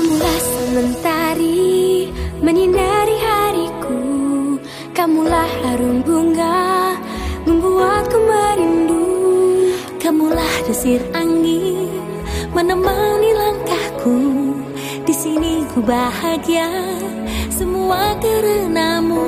Kamulah sementari menyinari hariku. Kamulah harum bunga membuatku merindu. Kamulah desir angin menemani langkahku. Di sini ku bahagia semua karenamu